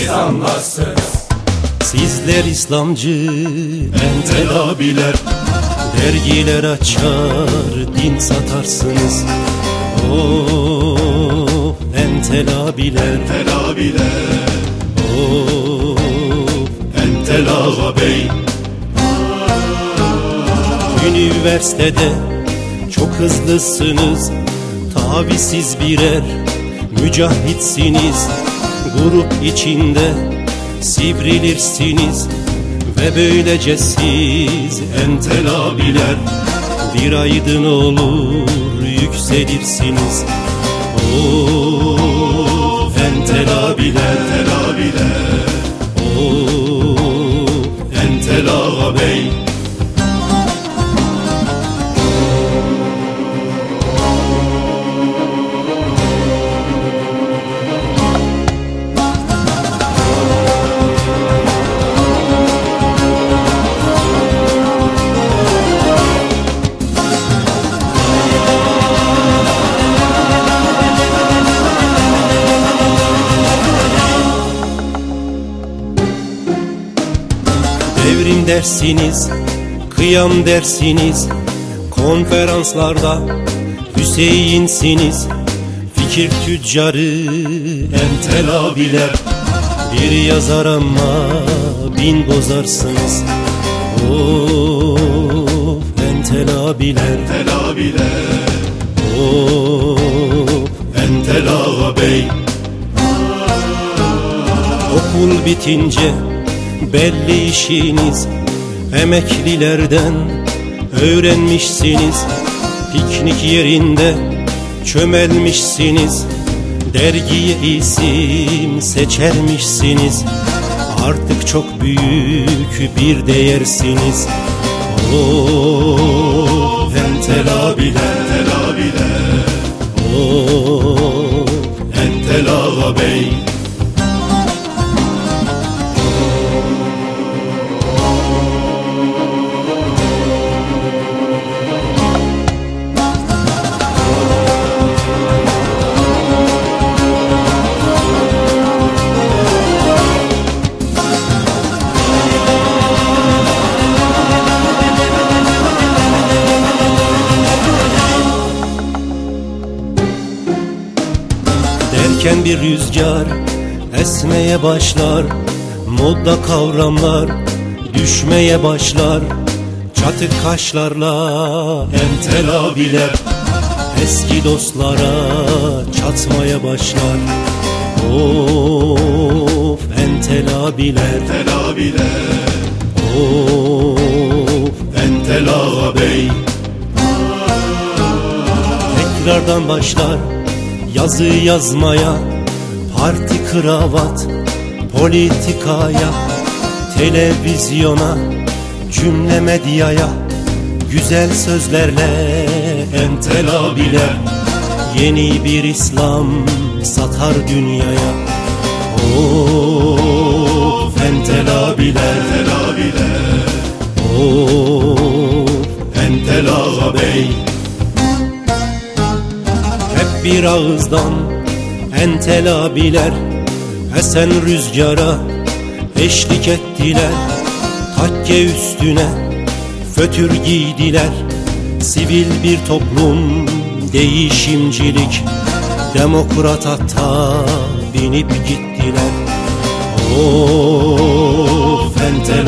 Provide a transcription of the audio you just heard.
Siz anlarsınız. Sizler İslamcı entel abiler Dergiler açar din satarsınız. Oh entel abiler Entel abiler, Oh entel ağabey. Üniversitede çok hızlısınız. Tavisiz birer mücahitsiniz Grup içinde sivrilirsiniz Ve böylece siz entel abiler Bir aydın olur yükselirsiniz. Oh entel abiler Devrim dersiniz, kıyam dersiniz. Konferanslarda Hüseyinsiniz. Fikir tüccarı entel abiler. Bir yazar ama bin bozarsınız. Of entel abiler. Entel abiler, Of entel ağabey. Okul bitince belli işiniz Emeklilerden öğrenmişsiniz. Piknik yerinde çömelmişsiniz. Dergiye isim seçermişsiniz. Artık çok büyük bir değersiniz. Oh entel abiler Entel abiler, Oh entel ağabey. Derken bir rüzgar esmeye başlar. Modda kavramlar düşmeye başlar. Çatık kaşlarla entel abiler Eski dostlara çatmaya başlar. Of entel abiler Entel abiler, Of entel ağabey. Tekrardan başlar yazı yazmaya Parti kravat politikaya Televizyona cümle medyaya Güzel sözlerle entel abiler Yeni bir İslam satar dünyaya. Of entel abiler Entel abiler, Of entel ağabey. Bir ağızdan entel abiler Esen rüzgara eşlik ettiler. Takke üstüne fötür giydiler. Sivil bir toplum değişimcilik. Demokrat hatta binip gittiler. Of entel